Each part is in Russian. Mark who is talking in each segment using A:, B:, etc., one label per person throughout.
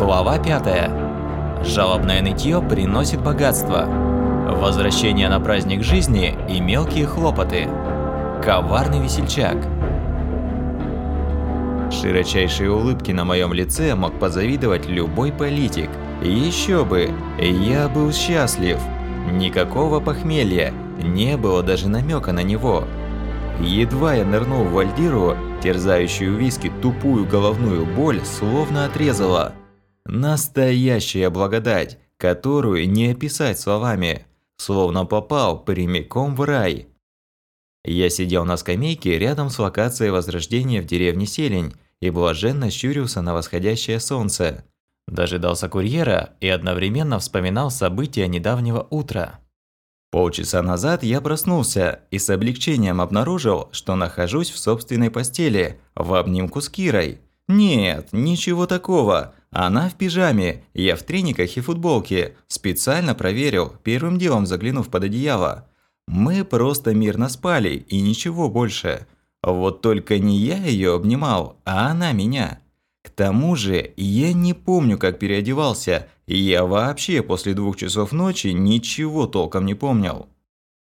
A: Глава 5. Жалобное нытье приносит богатство. Возвращение на праздник жизни и мелкие хлопоты. Коварный весельчак. Широчайшие улыбки на моем лице мог позавидовать любой политик. Еще бы, я был счастлив. Никакого похмелья, не было даже намека на него. Едва я нырнул в вальдиру, терзающую виски тупую головную боль словно отрезала. Настоящая благодать, которую не описать словами, словно попал прямиком в рай. Я сидел на скамейке рядом с локацией возрождения в деревне Селень и блаженно щурился на восходящее солнце. Дожидался курьера и одновременно вспоминал события недавнего утра. Полчаса назад я проснулся и с облегчением обнаружил, что нахожусь в собственной постели, в обнимку с Кирой. Нет, ничего такого. Она в пижаме, я в трениках и футболке. Специально проверил, первым делом заглянув под одеяло. Мы просто мирно спали и ничего больше. Вот только не я ее обнимал, а она меня. К тому же, я не помню, как переодевался, я вообще после двух часов ночи ничего толком не помнил.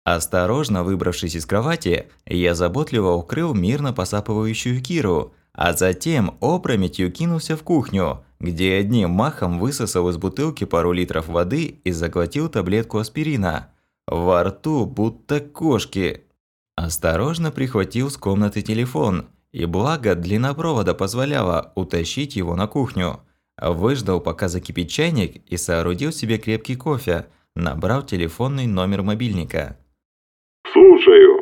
A: Осторожно выбравшись из кровати, я заботливо укрыл мирно посапывающую Киру, а затем опрометью кинулся в кухню, где одним махом высосал из бутылки пару литров воды и заглотил таблетку аспирина. Во рту будто кошки. Осторожно прихватил с комнаты телефон и благо длина провода позволяла утащить его на кухню. Выждал, пока закипит чайник и соорудил себе крепкий кофе, набрал телефонный номер мобильника.
B: «Слушаю».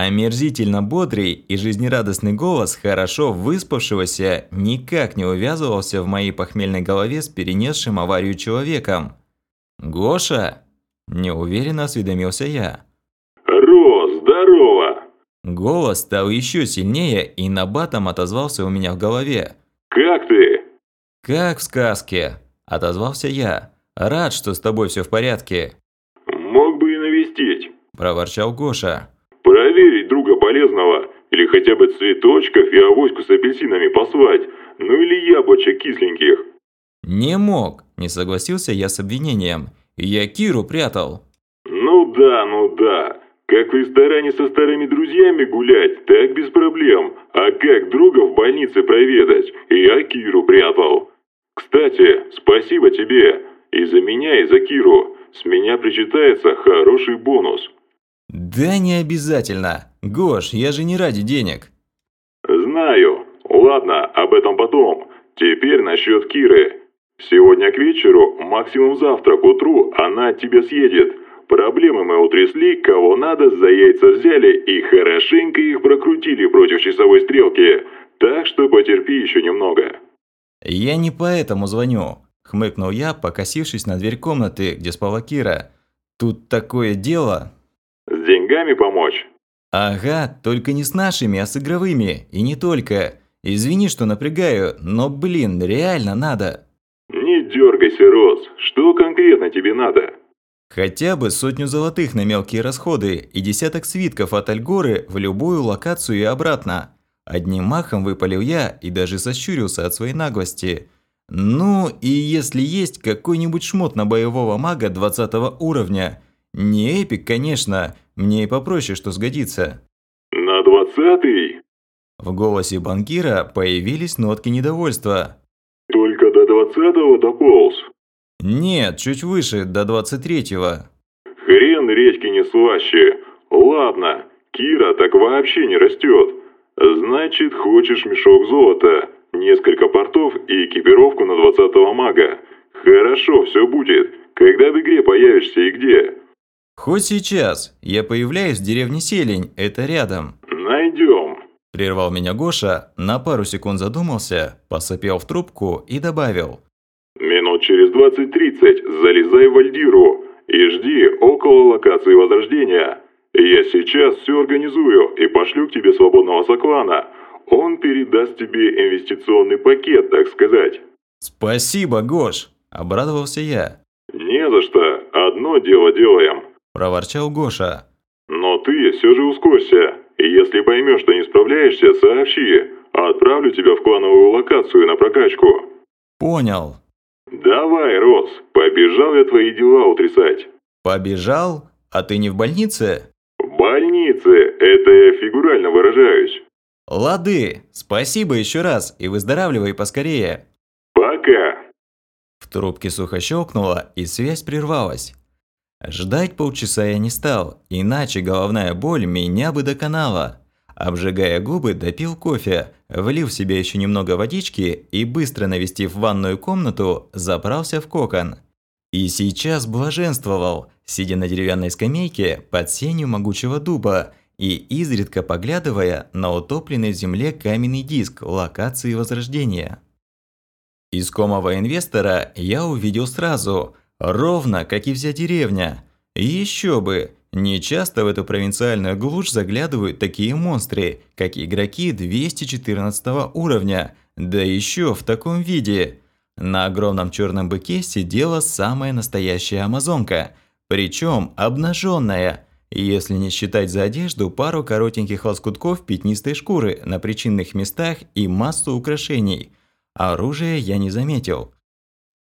A: Омерзительно бодрый и жизнерадостный голос хорошо выспавшегося никак не увязывался в моей похмельной голове с перенесшим аварию человеком. «Гоша?» – неуверенно осведомился я.
B: «Рос, здорово!»
A: Голос стал еще сильнее и набатом отозвался у меня в голове.
B: «Как ты?»
A: «Как в сказке», – отозвался я. «Рад, что с тобой все в порядке»,
B: «Мог бы и навестить.
A: – проворчал Гоша.
B: Проверить друга полезного. Или хотя бы цветочков и авоську с апельсинами послать. Ну или яблочек кисленьких».
A: «Не мог», – не согласился я с обвинением. «Я Киру прятал».
B: «Ну да, ну да. Как в ресторане со старыми друзьями гулять, так без проблем. А как друга в больнице проведать? Я Киру прятал. Кстати, спасибо тебе. И за меня, и за Киру. С меня причитается хороший бонус».
A: «Да не обязательно. Гош, я же не ради денег».
B: «Знаю. Ладно, об этом потом. Теперь насчет Киры. Сегодня к вечеру, максимум завтра к утру, она от тебя съедет. Проблемы мы утрясли, кого надо за яйца взяли и хорошенько их прокрутили против часовой стрелки. Так что потерпи еще немного».
A: «Я не поэтому звоню», – хмыкнул я, покосившись на дверь комнаты, где спала Кира. «Тут такое дело».
B: «С деньгами помочь?»
A: «Ага, только не с нашими, а с игровыми. И не только. Извини, что напрягаю, но, блин, реально надо».
B: «Не дергайся, Рос. Что конкретно тебе надо?»
A: Хотя бы сотню золотых на мелкие расходы и десяток свитков от Альгоры в любую локацию и обратно. Одним махом выпалил я и даже сощурился от своей наглости. Ну, и если есть какой-нибудь шмот на боевого мага 20 уровня. Не эпик, конечно, мне и попроще, что сгодится.
B: «На двадцатый?»
A: В голосе банкира появились нотки недовольства.
B: «Только до двадцатого дополз».
A: Нет, чуть выше, до 23-го.
B: Хрен редьки не слаще. Ладно, Кира так вообще не растет. Значит, хочешь мешок золота, несколько портов и экипировку на 20-го мага. Хорошо, все будет. Когда в игре появишься и где?
A: Хоть сейчас. Я появляюсь в деревне Селень, это рядом.
B: Найдем.
A: Прервал меня Гоша, на пару секунд задумался, посопел в трубку и добавил.
B: Минут через 20-30 залезай в Альдиру и жди около локации Возрождения. Я сейчас все организую и пошлю к тебе свободного соклана. Он передаст тебе инвестиционный пакет, так сказать.
A: Спасибо, Гош, обрадовался я.
B: Не за что, одно дело делаем.
A: Проворчал Гоша.
B: Но ты все же ускорься. И если поймешь, что не справляешься, сообщи. Отправлю тебя в клановую локацию на прокачку.
A: Понял.
B: Давай, Рос, побежал я твои дела утрясать.
A: Побежал? А ты не в больнице?
B: В больнице, это я фигурально выражаюсь.
A: Лады, спасибо еще раз и выздоравливай поскорее.
B: Пока.
A: В трубке сухо щелкнуло, и связь прервалась. Ждать полчаса я не стал, иначе головная боль меня бы доконала. Обжигая губы, допил кофе, влил в себя еще немного водички и, быстро навестив ванную комнату, забрался в кокон. И сейчас блаженствовал, сидя на деревянной скамейке под сенью могучего дуба и изредка поглядывая на утопленный в земле каменный диск локации Возрождения. Искомого инвестора я увидел сразу, ровно как и вся деревня. Еще бы, не часто в эту провинциальную глушь заглядывают такие монстры, как игроки 214 уровня, да еще в таком виде. На огромном черном быке сидела самая настоящая амазонка, причем обнаженная, если не считать за одежду пару коротеньких лоскутков пятнистой шкуры на причинных местах и массу украшений. Оружия я не заметил.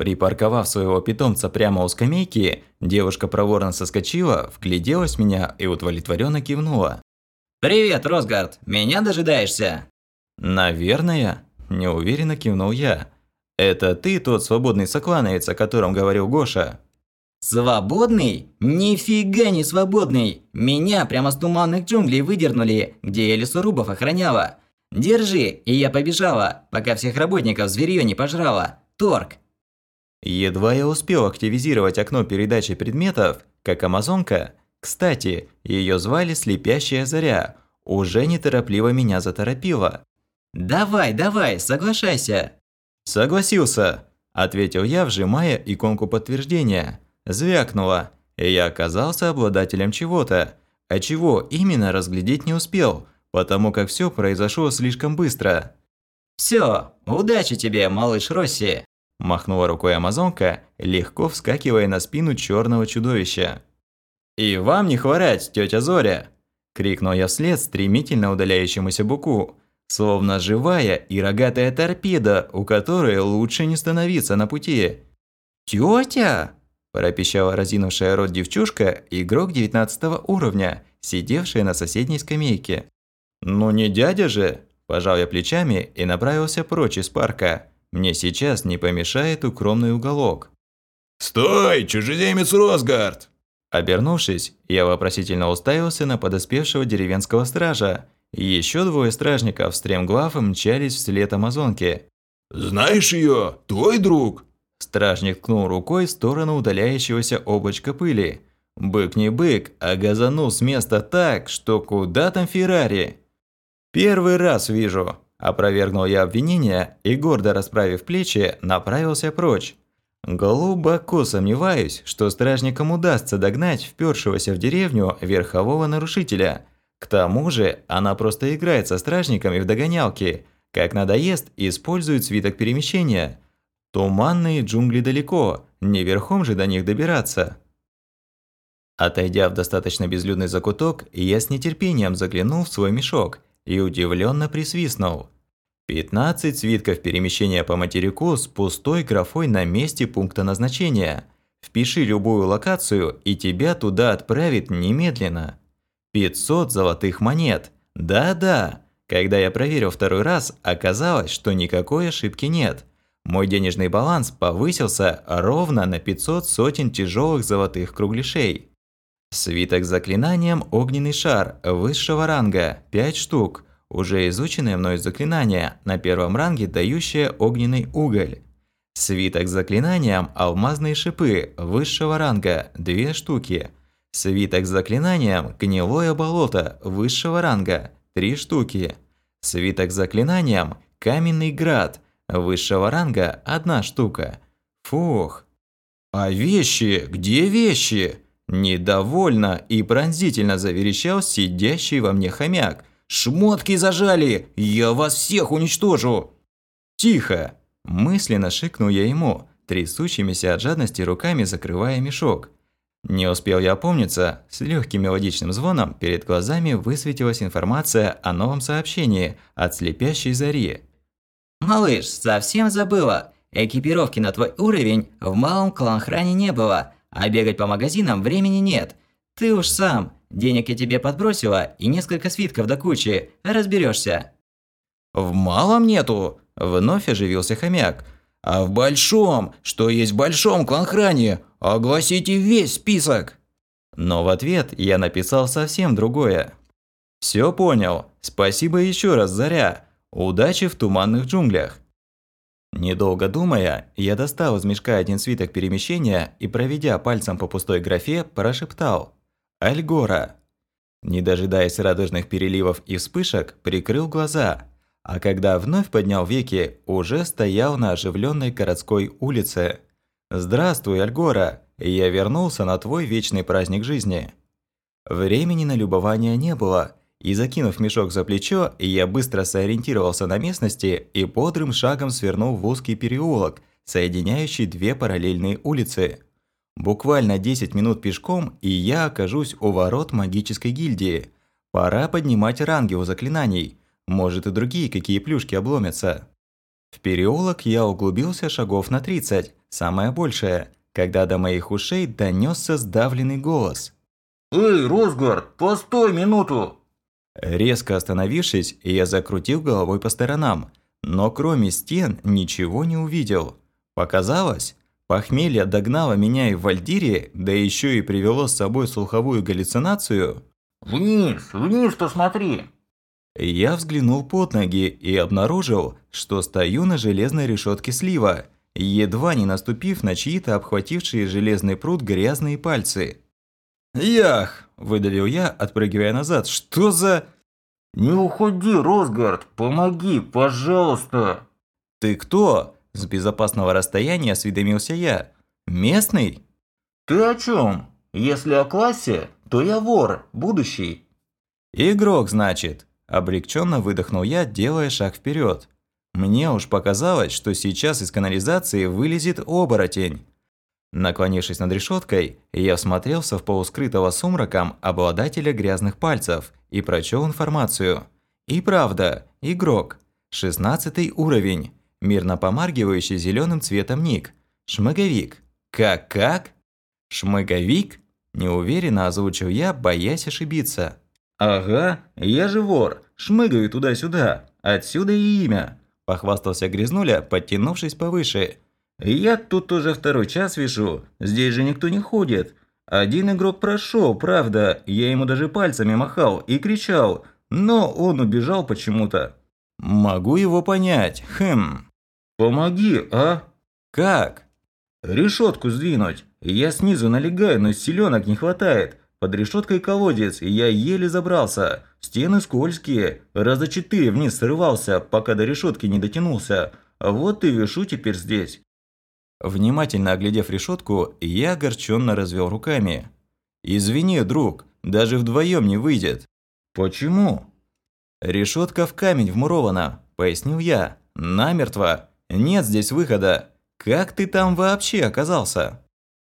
A: Припарковав своего питомца прямо у скамейки, девушка проворно соскочила, вгляделась в меня и удовлетворенно кивнула.
C: «Привет, Росгард! Меня дожидаешься?»
A: «Наверное», – неуверенно кивнул я. «Это ты тот свободный соклановец, о котором говорил Гоша?»
C: «Свободный? Нифига не свободный! Меня прямо с туманных джунглей выдернули, где я лесорубов охраняла. Держи, и я побежала, пока всех работников зверьё не пожрала. Торг,
A: Едва я успел активизировать окно передачи предметов, как амазонка, кстати, ее звали Слепящая Заря, уже неторопливо меня заторопила.
C: «Давай, давай, соглашайся!»
A: «Согласился!» – ответил я, вжимая иконку подтверждения. Звякнуло, я оказался обладателем чего-то, а чего именно разглядеть не успел, потому как все произошло слишком быстро.
C: «Все, удачи тебе, малыш Росси!»
A: Махнула рукой амазонка, легко вскакивая на спину черного чудовища. «И вам не хворать, тетя Зоря!» – крикнул я вслед стремительно удаляющемуся буку, словно живая и рогатая торпеда, у которой лучше не становиться на пути. «Тётя!» – пропищала разинувшая рот девчушка, игрок 19 уровня, сидевшая на соседней скамейке. «Ну не дядя же!» – пожал я плечами и направился прочь из парка. Мне сейчас не помешает укромный уголок.
D: «Стой, чужеземец Росгард!»
A: Обернувшись, я вопросительно уставился на подоспевшего деревенского стража. Еще двое стражников стремглав мчались вслед амазонки.
D: «Знаешь ее? Твой друг?»
A: Стражник ткнул рукой в сторону удаляющегося облачка пыли. Бык не бык, а газанул с места так, что куда там Феррари. «Первый раз вижу», Опровергнул я обвинение и, гордо расправив плечи, направился прочь. Глубоко сомневаюсь, что стражникам удастся догнать впёршегося в деревню верхового нарушителя. К тому же, она просто играет со стражниками в догонялки. Как надоест, использует свиток перемещения. Туманные джунгли далеко, не верхом же до них добираться. Отойдя в достаточно безлюдный закуток, я с нетерпением заглянул в свой мешок – и удивленно присвистнул. 15 свитков перемещения по материку с пустой графой на месте пункта назначения. Впиши любую локацию, и тебя туда отправит немедленно. 500 золотых монет. Да-да. Когда я проверил второй раз, оказалось, что никакой ошибки нет. Мой денежный баланс повысился ровно на 500 сотен тяжелых золотых кругляшей. Свиток с заклинанием «Огненный шар» высшего ранга – 5 штук. Уже изученное мной заклинание, на первом ранге дающее огненный уголь. Свиток с заклинанием «Алмазные шипы» высшего ранга – 2 штуки. Свиток с заклинанием «Гнилое болото» высшего ранга – 3 штуки. Свиток с заклинанием «Каменный град» высшего ранга – 1 штука. Фух. А вещи? Где вещи? Недовольно и пронзительно заверещал сидящий во мне хомяк. «Шмотки зажали! Я вас всех уничтожу!» «Тихо!» – мысленно шикнул я ему, трясущимися от жадности руками закрывая мешок. Не успел я опомниться, с легким мелодичным звоном перед глазами высветилась информация о новом сообщении от слепящей зари.
C: «Малыш, совсем забыла. Экипировки на твой уровень в малом клан-хране не было, а бегать по магазинам времени нет. Ты уж сам, денег я тебе подбросила и несколько свитков до кучи, разберешься.
A: В малом нету, вновь оживился хомяк. А в большом, что есть в большом кланхране, огласите весь список. Но в ответ я написал совсем другое. Все понял. Спасибо еще раз, Заря. Удачи в туманных джунглях. Недолго думая, я достал из мешка один свиток перемещения и, проведя пальцем по пустой графе, прошептал «Альгора». Не дожидаясь радужных переливов и вспышек, прикрыл глаза, а когда вновь поднял веки, уже стоял на оживленной городской улице. «Здравствуй, Альгора! Я вернулся на твой вечный праздник жизни». Времени на любование не было, и закинув мешок за плечо, я быстро сориентировался на местности и бодрым шагом свернул в узкий переулок, соединяющий две параллельные улицы. Буквально 10 минут пешком, и я окажусь у ворот магической гильдии. Пора поднимать ранги у заклинаний. Может и другие какие плюшки обломятся. В переулок я углубился шагов на 30, самое большее, когда до моих ушей донесся сдавленный голос.
E: «Эй, Росгард, постой минуту!»
A: Резко остановившись, я закрутил головой по сторонам, но кроме стен ничего не увидел. Показалось, похмелье догнало меня и в Вальдире, да еще и привело с собой слуховую галлюцинацию.
E: «Вниз, вниз посмотри!»
A: Я взглянул под ноги и обнаружил, что стою на железной решетке слива, едва не наступив на чьи-то обхватившие железный пруд грязные пальцы. «Ях!» – выдавил я, отпрыгивая назад. «Что за...»
E: «Не уходи, Росгард! Помоги, пожалуйста!»
A: «Ты кто?» – с безопасного расстояния осведомился я. «Местный?»
E: «Ты о чем? Если о классе, то я вор, будущий».
A: «Игрок, значит?» – облегченно выдохнул я, делая шаг вперед. Мне уж показалось, что сейчас из канализации вылезет оборотень. Наклонившись над решеткой, я всмотрелся в полускрытого сумраком обладателя грязных пальцев и прочел информацию. И правда, игрок. 16 уровень. Мирно помаргивающий зеленым цветом ник. Шмыговик. Как-как? Шмыговик? Неуверенно озвучил я, боясь ошибиться. «Ага, я же вор, шмыгаю туда-сюда, отсюда и имя», – похвастался Грязнуля, подтянувшись повыше – я тут уже второй час вижу, здесь же никто не ходит. Один игрок прошел, правда, я ему даже пальцами махал и кричал, но он убежал почему-то. Могу его понять, хм. Помоги, а? Как? Решетку сдвинуть. Я снизу налегаю, но силенок не хватает. Под решеткой колодец, и я еле забрался. Стены скользкие, раза четыре вниз срывался, пока до решетки не дотянулся. Вот и вешу теперь здесь. Внимательно оглядев решетку, я огорченно развел руками. «Извини, друг, даже вдвоем не выйдет». «Почему?» «Решетка в камень вмурована», – пояснил я. «Намертво. Нет здесь выхода. Как ты там вообще оказался?»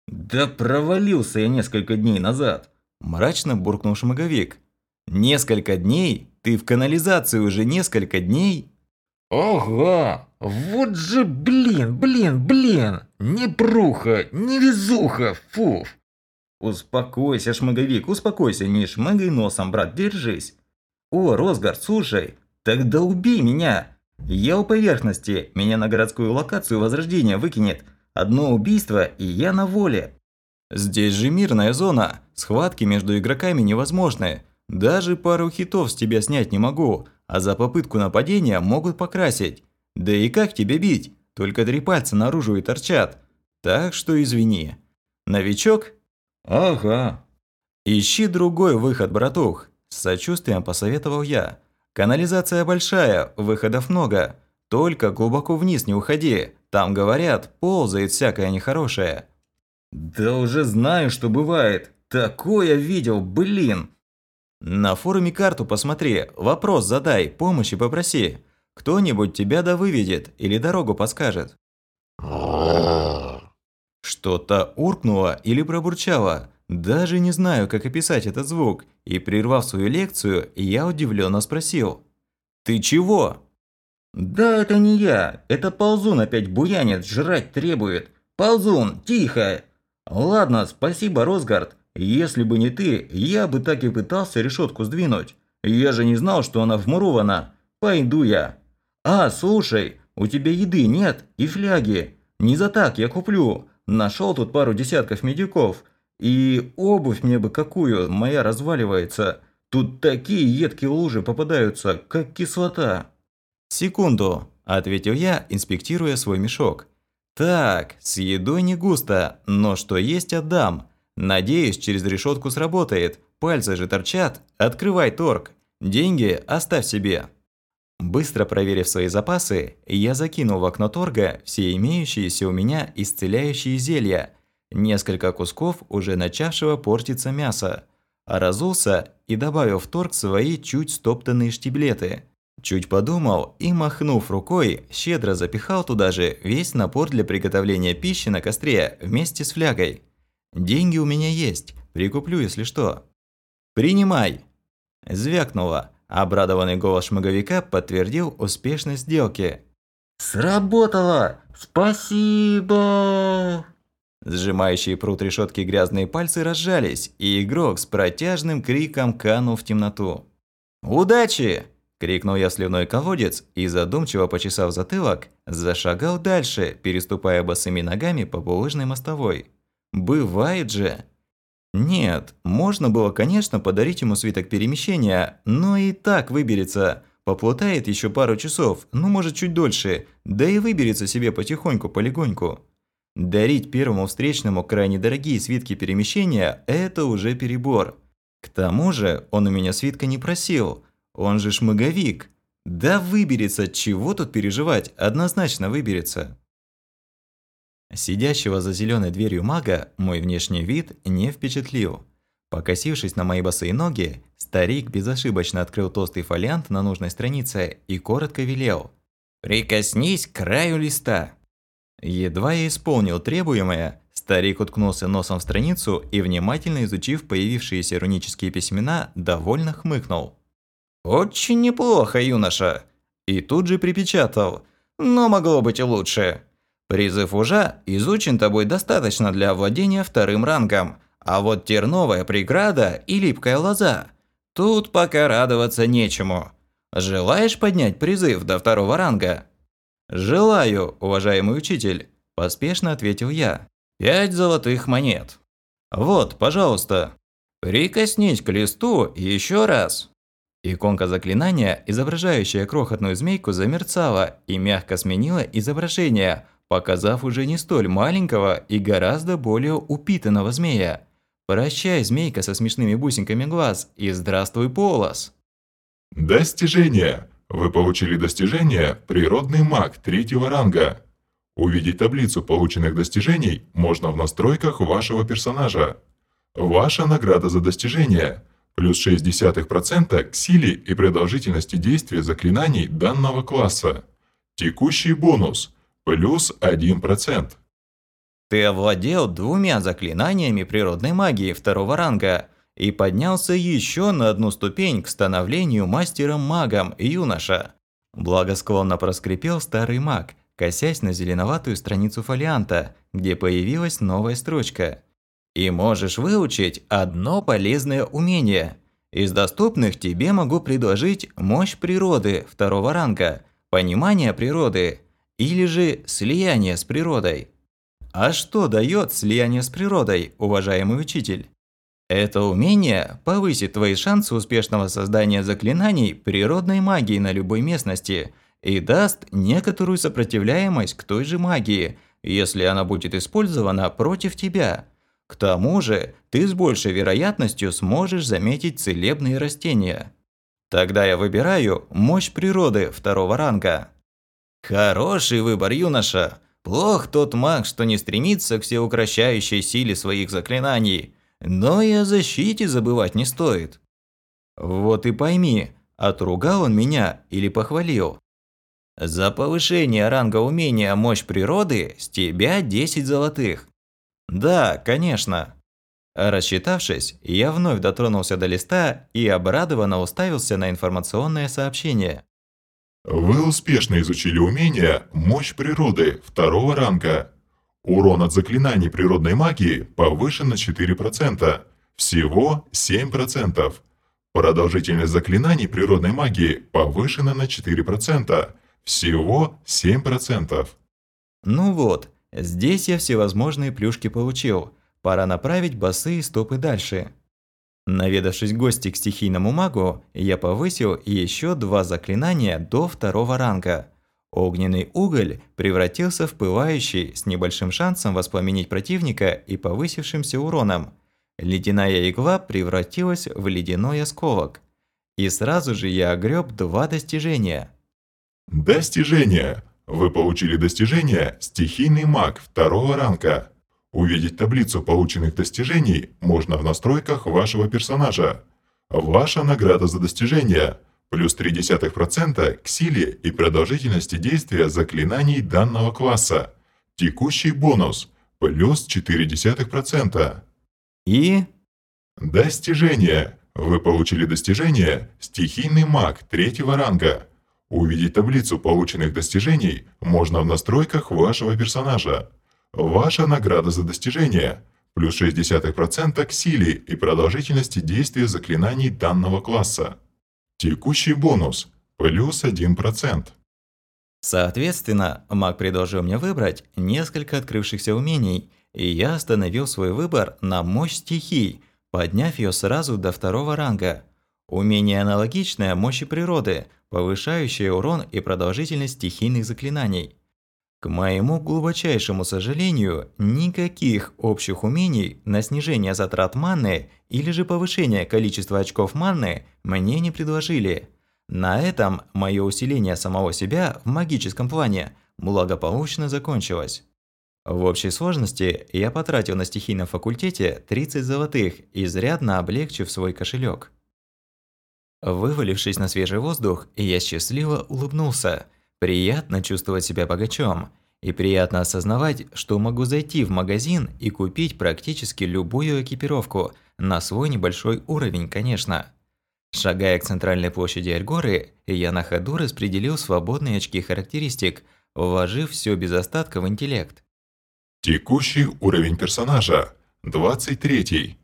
A: «Да провалился я несколько дней назад», – мрачно буркнул шмаговик. «Несколько дней? Ты в канализации уже несколько дней?»
E: «Ага, вот же блин, блин, блин! Не пруха, не везуха, фуф!»
A: «Успокойся, шмаговик, успокойся, не шмыгай носом, брат, держись!» «О, Росгард, слушай, тогда убей меня! Я у поверхности, меня на городскую локацию Возрождения выкинет. Одно убийство, и я на воле!» «Здесь же мирная зона, схватки между игроками невозможны. Даже пару хитов с тебя снять не могу, а за попытку нападения могут покрасить. Да и как тебя бить? Только три пальца наружу и торчат. Так что извини. Новичок? Ага. Ищи другой выход, братух. С сочувствием посоветовал я. Канализация большая, выходов много. Только глубоко вниз не уходи. Там, говорят, ползает всякое нехорошее. Да уже знаю, что бывает. Такое видел, блин. На форуме карту посмотри, вопрос задай, помощи попроси. Кто-нибудь тебя да выведет или дорогу подскажет. Что-то уркнуло или пробурчало. Даже не знаю, как описать этот звук. И прервав свою лекцию, я удивленно спросил. «Ты чего?»
C: Да, это не я. Это ползун опять буянит, жрать требует. Ползун, тихо. Ладно, спасибо, Росгард. Если бы не ты, я бы так и пытался решетку сдвинуть. Я же не знал, что она вмурована. Пойду я. А, слушай, у тебя еды нет и фляги. Не за так я куплю. Нашел тут пару десятков медиков. И обувь мне бы какую, моя разваливается. Тут такие едкие лужи попадаются, как кислота.
A: «Секунду», – ответил я, инспектируя свой мешок. «Так, с едой не густо, но что есть отдам. Надеюсь, через решетку сработает. Пальцы же торчат. Открывай торг. Деньги оставь себе». Быстро проверив свои запасы, я закинул в окно торга все имеющиеся у меня исцеляющие зелья, несколько кусков уже начавшего портиться мяса, а разулся и добавил в торг свои чуть стоптанные штиблеты. Чуть подумал и, махнув рукой, щедро запихал туда же весь напор для приготовления пищи на костре вместе с флягой. Деньги у меня есть, прикуплю, если что. «Принимай!» Звякнуло. Обрадованный голос шмаговика подтвердил успешность сделки.
C: Сработало! Спасибо!
A: Сжимающие пруд решетки грязные пальцы разжались, и игрок с протяжным криком канул в темноту. «Удачи!» – крикнул я сливной колодец и, задумчиво почесав затылок, зашагал дальше, переступая босыми ногами по булыжной мостовой. «Бывает же!» Нет, можно было, конечно, подарить ему свиток перемещения, но и так выберется. Поплутает еще пару часов, ну может чуть дольше, да и выберется себе потихоньку-полегоньку. Дарить первому встречному крайне дорогие свитки перемещения – это уже перебор. К тому же он у меня свитка не просил, он же шмыговик. Да выберется, чего тут переживать, однозначно выберется. Сидящего за зеленой дверью мага мой внешний вид не впечатлил. Покосившись на мои босые ноги, старик безошибочно открыл толстый фолиант на нужной странице и коротко велел «Прикоснись к краю листа». Едва я исполнил требуемое, старик уткнулся носом в страницу и, внимательно изучив появившиеся рунические письмена, довольно хмыкнул. «Очень неплохо, юноша!» И тут же припечатал «Но могло быть и лучше!» Призыв ужа изучен тобой достаточно для владения вторым рангом, а вот терновая преграда и липкая лоза. Тут пока радоваться нечему. Желаешь поднять призыв до второго ранга? Желаю, уважаемый учитель, поспешно ответил я. Пять золотых монет. Вот, пожалуйста. Прикоснись к листу еще раз. Иконка заклинания, изображающая крохотную змейку, замерцала и мягко сменила изображение – показав уже не столь маленького и гораздо более упитанного змея. «Прощай, змейка со смешными бусинками глаз, и здравствуй, полос!»
B: Достижение! Вы получили достижение «Природный маг» третьего ранга. Увидеть таблицу полученных достижений можно в настройках вашего персонажа. Ваша награда за достижение – плюс 0,6% к силе и продолжительности действия заклинаний данного класса. Текущий бонус плюс 1%.
A: Ты овладел двумя заклинаниями природной магии второго ранга и поднялся еще на одну ступень к становлению мастером-магом, юноша. Благосклонно проскрипел старый маг, косясь на зеленоватую страницу фолианта, где появилась новая строчка. И можешь выучить одно полезное умение. Из доступных тебе могу предложить мощь природы второго ранга, понимание природы или же слияние с природой. А что дает слияние с природой, уважаемый учитель? Это умение повысит твои шансы успешного создания заклинаний природной магии на любой местности и даст некоторую сопротивляемость к той же магии, если она будет использована против тебя. К тому же, ты с большей вероятностью сможешь заметить целебные растения. Тогда я выбираю мощь природы второго ранга. Хороший выбор, юноша. Плох тот маг, что не стремится к всеукращающей силе своих заклинаний. Но и о защите забывать не стоит. Вот и пойми, отругал он меня или похвалил. За повышение ранга умения мощь природы с тебя 10 золотых. Да, конечно. Рассчитавшись, я вновь дотронулся до листа и обрадованно уставился на информационное сообщение.
D: Вы успешно изучили умение «Мощь природы» второго ранга. Урон от заклинаний природной магии повышен на 4%. Всего 7%. Продолжительность заклинаний природной магии повышена на 4%. Всего 7%.
A: Ну вот, здесь я всевозможные плюшки получил. Пора направить босые стопы дальше. Наведавшись в гости к стихийному магу, я повысил еще два заклинания до второго ранга. Огненный уголь превратился в пылающий с небольшим шансом воспламенить противника и повысившимся уроном. Ледяная игла превратилась в ледяной осколок. И сразу же я огреб два достижения.
D: Достижение. Вы получили достижение «Стихийный маг» второго ранга. Увидеть таблицу полученных достижений можно в настройках вашего персонажа. Ваша награда за достижение – плюс 0,3% к силе и продолжительности действия заклинаний данного класса. Текущий бонус – плюс 0,4%.
A: И...
D: Достижение. Вы получили достижение «Стихийный маг» третьего ранга. Увидеть таблицу полученных достижений можно в настройках вашего персонажа. Ваша награда за достижение – плюс 0,6% к силе и продолжительности действия заклинаний данного класса. Текущий бонус – плюс 1%.
A: Соответственно, маг предложил мне выбрать несколько открывшихся умений, и я остановил свой выбор на мощь стихий, подняв ее сразу до второго ранга. Умение аналогичное мощи природы, повышающее урон и продолжительность стихийных заклинаний. К моему глубочайшему сожалению, никаких общих умений на снижение затрат маны или же повышение количества очков маны мне не предложили. На этом мое усиление самого себя в магическом плане благополучно закончилось. В общей сложности я потратил на стихийном факультете 30 золотых, изрядно облегчив свой кошелек. Вывалившись на свежий воздух, я счастливо улыбнулся – Приятно чувствовать себя богачом. И приятно осознавать, что могу зайти в магазин и купить практически любую экипировку, на свой небольшой уровень, конечно. Шагая к центральной площади Альгоры, я на ходу распределил свободные очки характеристик, вложив все без остатка в интеллект.
D: Текущий уровень персонажа – 23.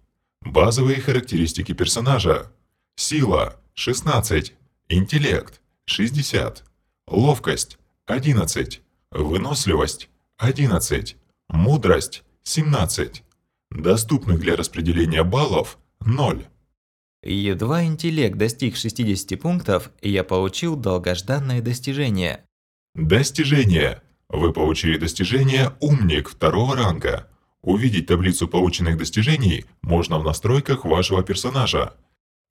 D: Базовые характеристики персонажа. Сила – 16. Интеллект – 60. Ловкость – 11. Выносливость – 11. Мудрость – 17. Доступных для распределения баллов – 0.
A: Едва интеллект достиг 60 пунктов, я получил долгожданное достижение.
D: Достижение. Вы получили достижение «Умник» второго ранга. Увидеть таблицу полученных достижений можно в настройках вашего персонажа.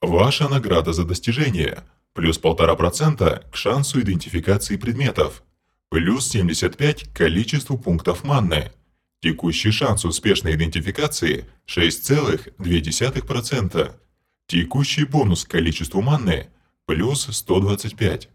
D: Ваша награда за достижение – плюс 1,5% к шансу идентификации предметов, плюс 75 к количеству пунктов манны. Текущий шанс успешной идентификации 6,2%. Текущий бонус к количеству манны плюс 125.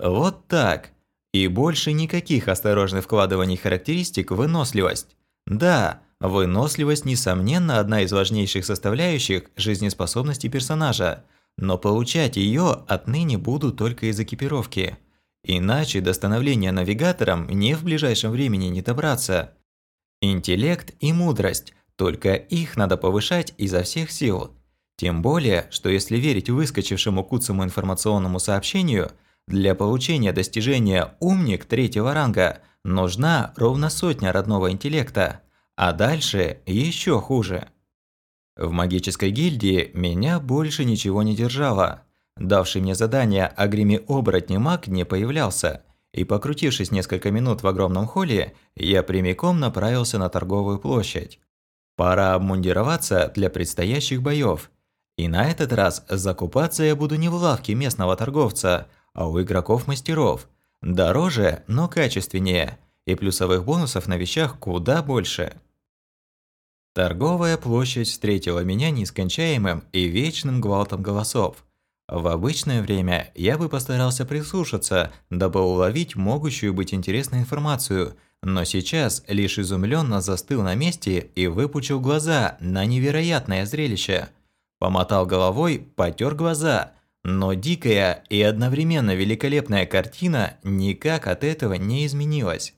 A: Вот так. И больше никаких осторожных вкладываний характеристик в выносливость. Да, выносливость, несомненно, одна из важнейших составляющих жизнеспособности персонажа – но получать ее отныне буду только из экипировки. Иначе до становления навигатором мне в ближайшем времени не добраться. Интеллект и мудрость, только их надо повышать изо всех сил. Тем более, что если верить выскочившему куцому информационному сообщению, для получения достижения «умник» третьего ранга нужна ровно сотня родного интеллекта, а дальше еще хуже. В магической гильдии меня больше ничего не держало. Давший мне задание о гриме оборотни маг не появлялся, и покрутившись несколько минут в огромном холле, я прямиком направился на торговую площадь. Пора обмундироваться для предстоящих боёв. И на этот раз закупаться я буду не в лавке местного торговца, а у игроков-мастеров. Дороже, но качественнее, и плюсовых бонусов на вещах куда больше. Торговая площадь встретила меня нескончаемым и вечным гвалтом голосов. В обычное время я бы постарался прислушаться, дабы уловить могущую быть интересную информацию, но сейчас лишь изумленно застыл на месте и выпучил глаза на невероятное зрелище. Помотал головой, потер глаза, Но дикая и одновременно великолепная картина никак от этого не изменилась.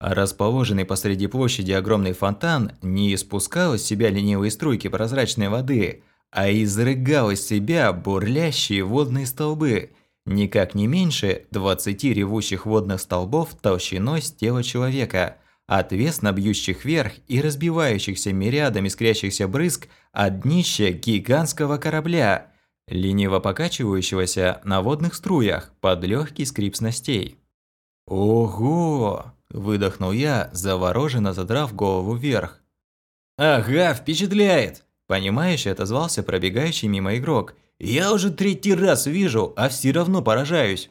A: Расположенный посреди площади огромный фонтан не испускал из себя ленивые струйки прозрачной воды, а изрыгал из себя бурлящие водные столбы, никак не меньше 20 ревущих водных столбов толщиной с тела человека, отвесно бьющих вверх и разбивающихся мириадами искрящихся брызг от днища гигантского корабля, лениво покачивающегося на водных струях под легкий скрип снастей. «Ого!» – выдохнул я, завороженно задрав голову вверх. «Ага, впечатляет!» – понимающе отозвался пробегающий мимо игрок. «Я уже третий раз вижу, а все равно поражаюсь!»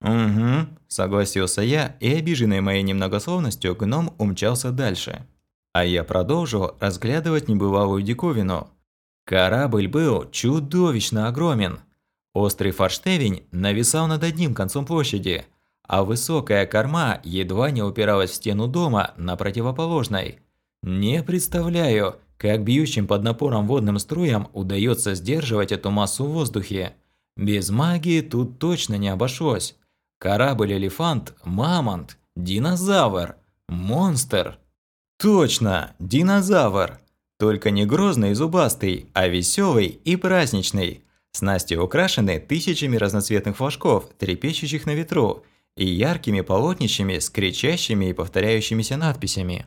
A: «Угу», – согласился я, и обиженный моей немногословностью гном умчался дальше. А я продолжил разглядывать небывалую диковину. Корабль был чудовищно огромен. Острый форштевень нависал над одним концом площади, а высокая корма едва не упиралась в стену дома на противоположной. Не представляю, как бьющим под напором водным струям удается сдерживать эту массу в воздухе. Без магии тут точно не обошлось. Корабль-элефант, мамонт, динозавр, монстр. Точно, динозавр. Только не грозный и зубастый, а веселый и праздничный. Снасти украшены тысячами разноцветных флажков, трепещущих на ветру, и яркими полотнищами с кричащими и повторяющимися надписями.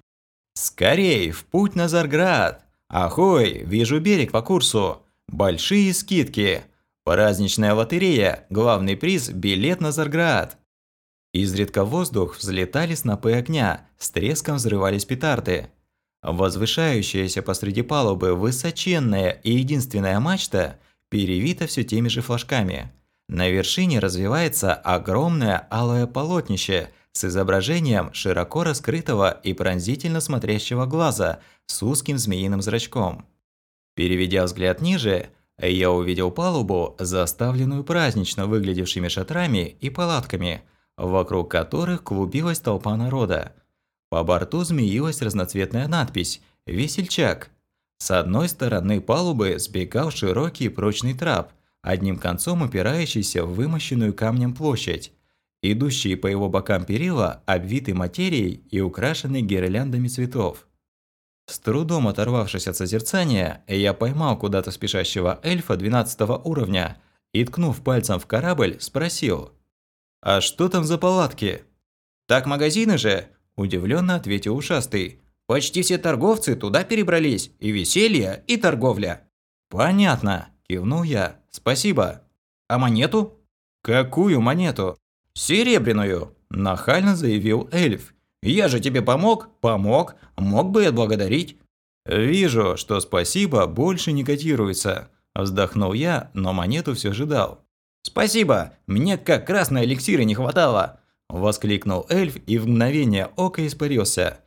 A: «Скорей, в путь на Зарград! Ахой, вижу берег по курсу! Большие скидки! Праздничная лотерея, главный приз – билет на Зарград!» Изредка воздух взлетали снопы огня, с треском взрывались петарды. Возвышающаяся посреди палубы высоченная и единственная мачта перевита все теми же флажками. На вершине развивается огромное алое полотнище с изображением широко раскрытого и пронзительно смотрящего глаза с узким змеиным зрачком. Переведя взгляд ниже, я увидел палубу, заставленную празднично выглядевшими шатрами и палатками, вокруг которых клубилась толпа народа. По борту змеилась разноцветная надпись «Весельчак». С одной стороны палубы сбегал широкий прочный трап, одним концом упирающийся в вымощенную камнем площадь. Идущие по его бокам перила обвиты материей и украшены гирляндами цветов. С трудом оторвавшись от созерцания, я поймал куда-то спешащего эльфа 12 уровня и, ткнув пальцем в корабль, спросил «А что там за палатки?» «Так магазины же!» – удивленно ответил ушастый. «Почти все торговцы туда перебрались, и веселье, и торговля». «Понятно», – кивнул я. «Спасибо». «А монету?» «Какую монету?» «Серебряную», – нахально заявил эльф. «Я же тебе помог?» «Помог. Мог бы и отблагодарить». «Вижу, что спасибо больше не котируется», – вздохнул я, но монету все же дал. «Спасибо, мне как раз на эликсиры не хватало!» – воскликнул эльф и в мгновение ока испарился.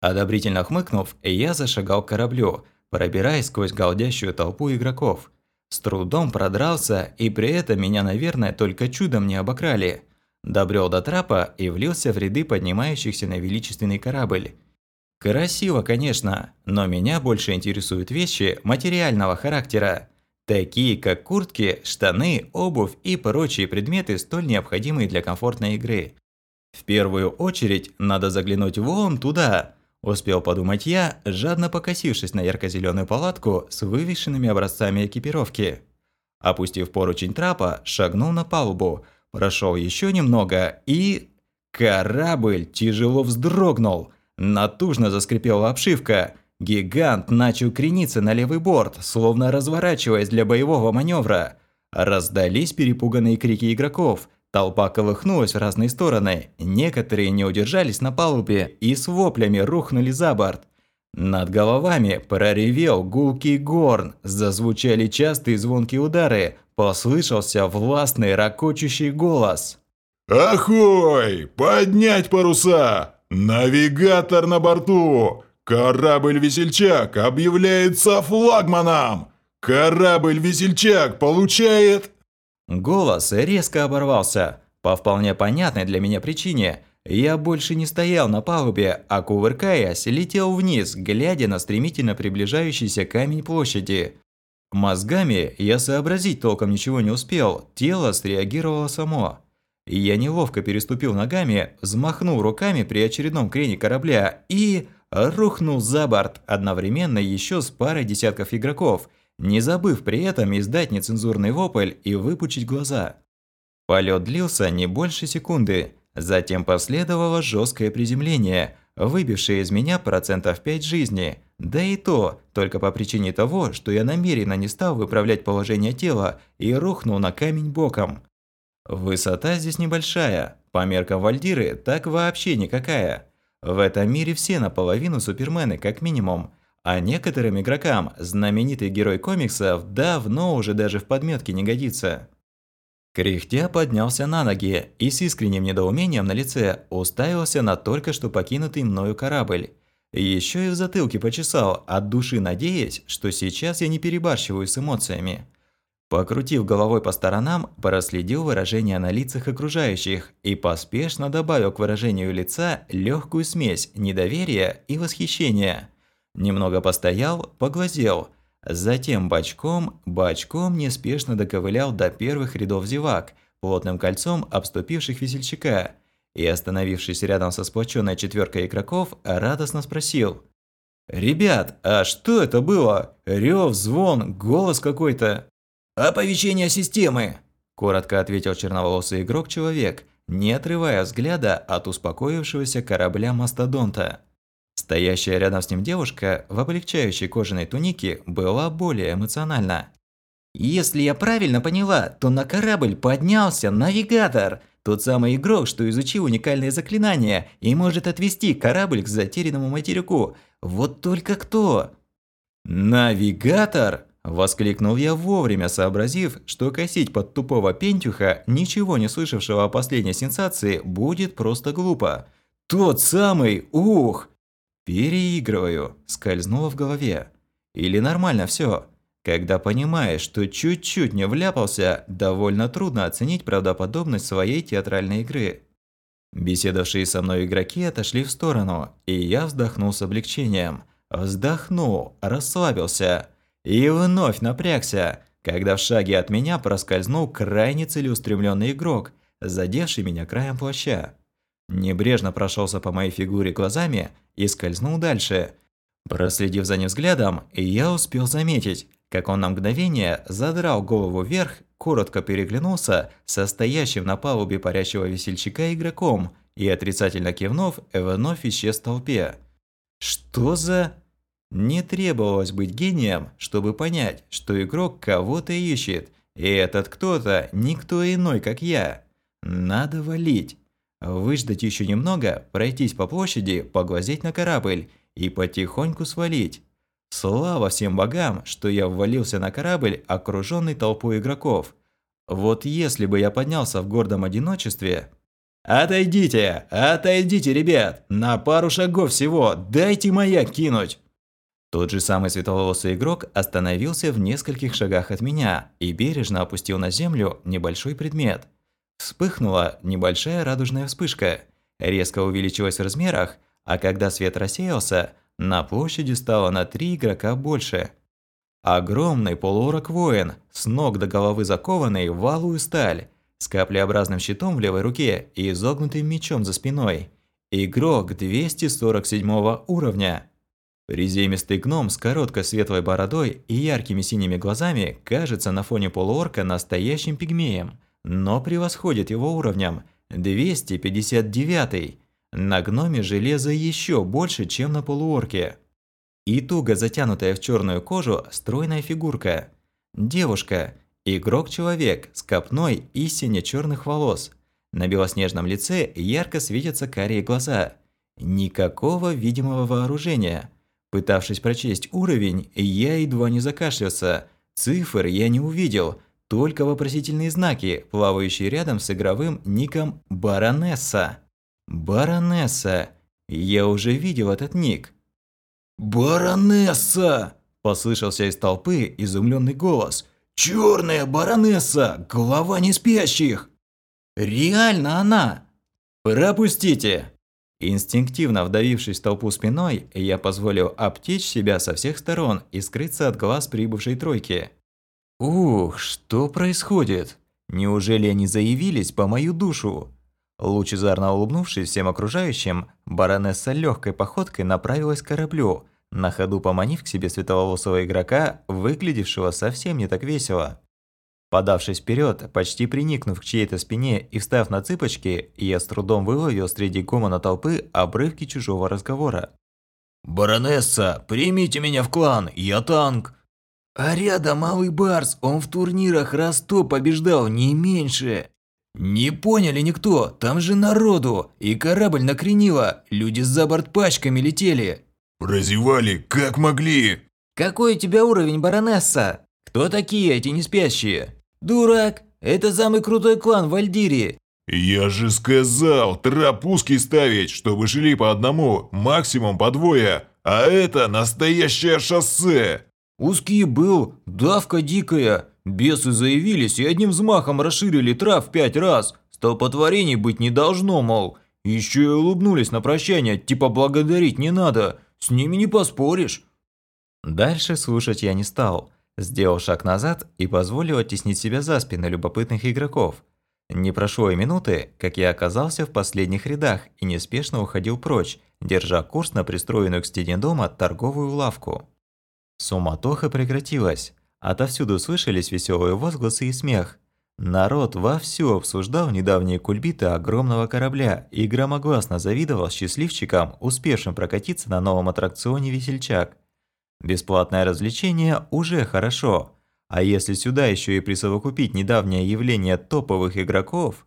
A: Одобрительно хмыкнув, я зашагал к кораблю, пробираясь сквозь голдящую толпу игроков. С трудом продрался, и при этом меня, наверное, только чудом не обокрали. Добрел до трапа и влился в ряды поднимающихся на величественный корабль. Красиво, конечно, но меня больше интересуют вещи материального характера. Такие как куртки, штаны, обувь и прочие предметы, столь необходимые для комфортной игры. В первую очередь надо заглянуть вон туда, успел подумать я, жадно покосившись на ярко зеленую палатку с вывешенными образцами экипировки. Опустив поручень трапа, шагнул на палубу, прошел еще немного и... Корабль тяжело вздрогнул, натужно заскрипела обшивка – Гигант начал крениться на левый борт, словно разворачиваясь для боевого маневра. Раздались перепуганные крики игроков. Толпа колыхнулась в разные стороны. Некоторые не удержались на палубе и с воплями рухнули за борт. Над головами проревел гулкий горн, зазвучали частые звонкие удары, послышался властный ракочущий голос.
B: «Ахой! Поднять паруса! Навигатор на борту! «Корабль-весельчак объявляется флагманом! Корабль-весельчак получает...»
A: Голос резко оборвался. По вполне понятной для меня причине. Я больше не стоял на палубе, а кувыркаясь, летел вниз, глядя на стремительно приближающийся камень площади. Мозгами я сообразить толком ничего не успел, тело среагировало само. Я неловко переступил ногами, взмахнул руками при очередном крене корабля и рухнул за борт одновременно еще с парой десятков игроков, не забыв при этом издать нецензурный вопль и выпучить глаза. Полет длился не больше секунды, затем последовало жесткое приземление, выбившее из меня процентов 5 жизни, да и то только по причине того, что я намеренно не стал выправлять положение тела и рухнул на камень боком. Высота здесь небольшая, по меркам Вальдиры так вообще никакая. В этом мире все наполовину супермены как минимум, а некоторым игрокам знаменитый герой комиксов давно уже даже в подметке не годится. Кряхтя поднялся на ноги и с искренним недоумением на лице уставился на только что покинутый мною корабль. Еще и в затылке почесал, от души надеясь, что сейчас я не перебарщиваю с эмоциями. Покрутив головой по сторонам, проследил выражение на лицах окружающих и поспешно добавил к выражению лица легкую смесь недоверия и восхищения. Немного постоял, поглазел, затем бочком, бочком неспешно доковылял до первых рядов зевак, плотным кольцом обступивших весельчака, и, остановившись рядом со сплоченной четверкой игроков, радостно спросил. «Ребят, а что это было? Рев, звон, голос какой-то?» «Оповещение системы!» – коротко ответил черноволосый игрок-человек, не отрывая взгляда от успокоившегося корабля Мастодонта. Стоящая рядом с ним девушка в облегчающей кожаной тунике была более эмоциональна. «Если я правильно поняла, то на корабль поднялся навигатор, тот самый игрок, что изучил уникальное заклинание и может отвести корабль к затерянному материку. Вот только кто?» «Навигатор?» Воскликнул я вовремя, сообразив, что косить под тупого пентюха, ничего не слышавшего о последней сенсации, будет просто глупо. Тот самый, ух! Переигрываю, скользнуло в голове. Или нормально все. Когда понимаешь, что чуть-чуть не вляпался, довольно трудно оценить правдоподобность своей театральной игры. Беседовавшие со мной игроки отошли в сторону, и я вздохнул с облегчением. Вздохнул, расслабился – и вновь напрягся, когда в шаге от меня проскользнул крайне целеустремленный игрок, задевший меня краем плаща. Небрежно прошелся по моей фигуре глазами и скользнул дальше. Проследив за ним взглядом, я успел заметить, как он на мгновение задрал голову вверх, коротко переглянулся со стоящим на палубе парящего весельчака игроком и, отрицательно кивнув, вновь исчез в толпе. «Что за...» Не требовалось быть гением, чтобы понять, что игрок кого-то ищет, и этот кто-то никто иной, как я. Надо валить. Выждать еще немного, пройтись по площади, поглазеть на корабль и потихоньку свалить. Слава всем богам, что я ввалился на корабль, окруженный толпой игроков. Вот если бы я поднялся в гордом одиночестве... «Отойдите! Отойдите, ребят! На пару шагов всего! Дайте маяк кинуть!» Тот же самый светловолосый игрок остановился в нескольких шагах от меня и бережно опустил на землю небольшой предмет. Вспыхнула небольшая радужная вспышка, резко увеличилась в размерах, а когда свет рассеялся, на площади стало на три игрока больше. Огромный полуорок-воин, с ног до головы закованный в валую сталь, с каплеобразным щитом в левой руке и изогнутым мечом за спиной. Игрок 247 уровня. Приземистый гном с короткой светлой бородой и яркими синими глазами кажется на фоне полуорка настоящим пигмеем, но превосходит его уровнем 259 На гноме железо еще больше, чем на полуорке. И туго затянутая в черную кожу стройная фигурка. Девушка, игрок-человек с копной и сине-черных волос. На белоснежном лице ярко светятся карие глаза. Никакого видимого вооружения – Пытавшись прочесть уровень, я едва не закашлялся. Цифр я не увидел, только вопросительные знаки, плавающие рядом с игровым ником «Баронесса». «Баронесса». Я уже видел этот ник. «Баронесса!» – послышался из толпы изумленный голос. «Черная баронесса! Глава неспящих!» «Реально она!» «Пропустите!» Инстинктивно вдавившись в толпу спиной, я позволил обтечь себя со всех сторон и скрыться от глаз прибывшей тройки. Ух, что происходит? Неужели они заявились по мою душу? Лучезарно улыбнувшись всем окружающим, баронесса легкой походкой направилась к кораблю, на ходу поманив к себе светловолосого игрока, выглядевшего совсем не так весело. Подавшись вперед, почти приникнув к чьей-то спине и встав на цыпочки, я с трудом выловил среди гомона толпы обрывки чужого разговора.
D: «Баронесса, примите меня в клан, я танк!»
A: «А рядом малый Барс, он в турнирах раз сто побеждал, не меньше!» «Не поняли никто, там же народу, и корабль накренило, люди за борт пачками летели!»
D: «Прозевали, как могли!»
A: «Какой у тебя уровень, баронесса? Кто такие эти неспящие?» «Дурак, это самый крутой клан в Альдире!»
D: «Я же сказал, трап узкий ставить, чтобы шли по одному, максимум по двое, а это настоящее шоссе!»
A: Узкий был, давка дикая. Бесы заявились и одним взмахом расширили трав пять раз. Столпотворений быть не должно, мол. Еще и улыбнулись на прощание, типа благодарить не надо. С ними не поспоришь. Дальше слушать я не стал. Сделал шаг назад и позволил оттеснить себя за спины любопытных игроков. Не прошло и минуты, как я оказался в последних рядах и неспешно уходил прочь, держа курс на пристроенную к стене дома торговую лавку. Суматоха прекратилась. Отовсюду слышались веселые возгласы и смех. Народ вовсю обсуждал недавние кульбиты огромного корабля и громогласно завидовал счастливчикам, успевшим прокатиться на новом аттракционе «Весельчак». Бесплатное развлечение уже хорошо, а если сюда еще и присовокупить недавнее явление топовых игроков,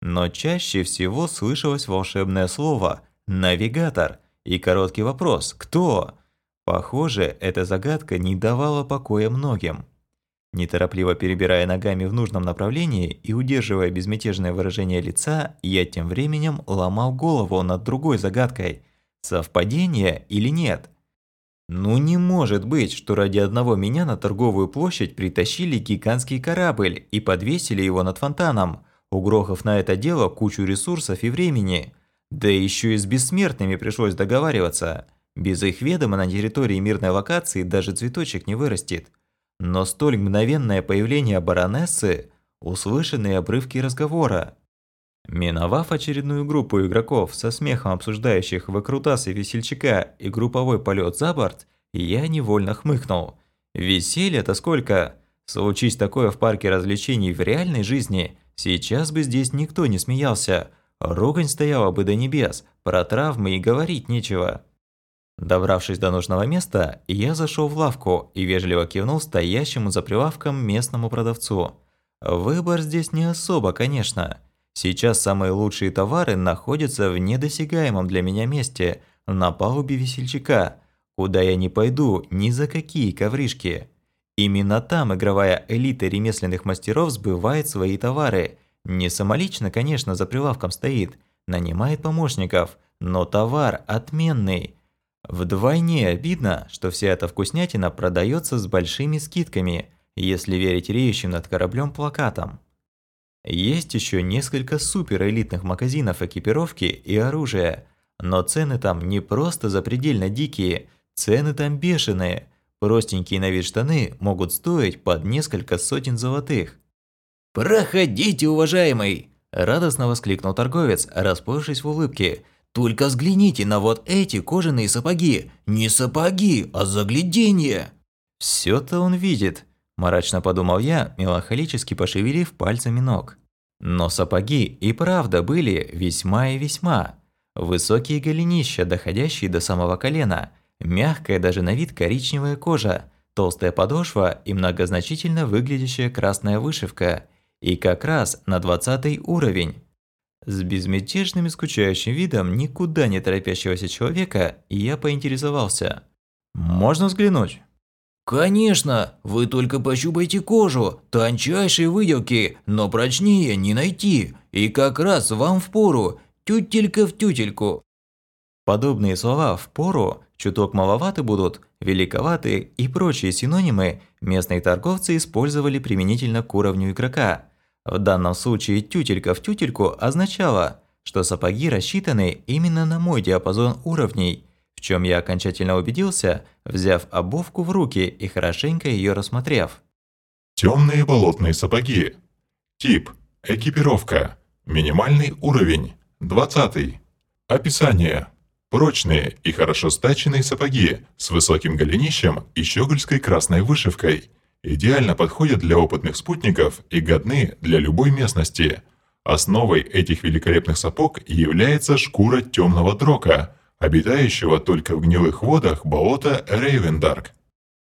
A: но чаще всего слышалось волшебное слово «навигатор» и короткий вопрос «Кто?». Похоже, эта загадка не давала покоя многим. Неторопливо перебирая ногами в нужном направлении и удерживая безмятежное выражение лица, я тем временем ломал голову над другой загадкой. Совпадение или нет? Ну не может быть, что ради одного меня на торговую площадь притащили гигантский корабль и подвесили его над фонтаном, угрохав на это дело кучу ресурсов и времени. Да еще и с бессмертными пришлось договариваться – без их ведома на территории мирной локации даже цветочек не вырастет. Но столь мгновенное появление баронессы – услышанные обрывки разговора. Миновав очередную группу игроков со смехом обсуждающих выкрутасы весельчака и групповой полет за борт, я невольно хмыкнул. Веселья-то сколько! Случись такое в парке развлечений в реальной жизни, сейчас бы здесь никто не смеялся. Ругань стояла бы до небес, про травмы и говорить нечего. Добравшись до нужного места, я зашел в лавку и вежливо кивнул стоящему за прилавком местному продавцу. Выбор здесь не особо, конечно. Сейчас самые лучшие товары находятся в недосягаемом для меня месте, на палубе весельчака, куда я не пойду ни за какие ковришки. Именно там игровая элита ремесленных мастеров сбывает свои товары. Не самолично, конечно, за прилавком стоит, нанимает помощников, но товар отменный – Вдвойне обидно, что вся эта вкуснятина продается с большими скидками, если верить реющим над кораблем плакатам. Есть еще несколько суперэлитных магазинов экипировки и оружия, но цены там не просто запредельно дикие, цены там бешеные. Простенькие на вид штаны могут стоить под несколько сотен золотых. «Проходите, уважаемый!» – радостно воскликнул торговец, расплывшись в улыбке – только взгляните на вот эти кожаные сапоги. Не сапоги, а загляденье. Все-то он видит, мрачно подумал я, меланхолически пошевелив пальцами ног. Но сапоги и правда были весьма и весьма. Высокие голенища, доходящие до самого колена, мягкая даже на вид коричневая кожа, толстая подошва и многозначительно выглядящая красная вышивка. И как раз на 20 уровень. С безмятежным и скучающим видом никуда не торопящегося человека я поинтересовался. «Можно взглянуть?» «Конечно! Вы только пощупайте кожу, тончайшие выделки, но прочнее не найти, и как раз вам впору, тютелька в тютельку». Подобные слова «впору» чуток маловаты будут, великоваты и прочие синонимы местные торговцы использовали применительно к уровню игрока – в данном случае тютелька в тютельку означало, что сапоги рассчитаны именно на мой диапазон уровней, в чем я окончательно убедился, взяв обувку в руки и хорошенько ее рассмотрев.
D: Темные болотные сапоги. Тип. Экипировка. Минимальный уровень. 20. Описание. Прочные и хорошо стаченные сапоги с высоким голенищем и щегольской красной вышивкой. Идеально подходят для опытных спутников и годны для любой местности. Основой этих великолепных сапог является шкура темного дрока, обитающего только в гнилых водах болота Рейвендарк.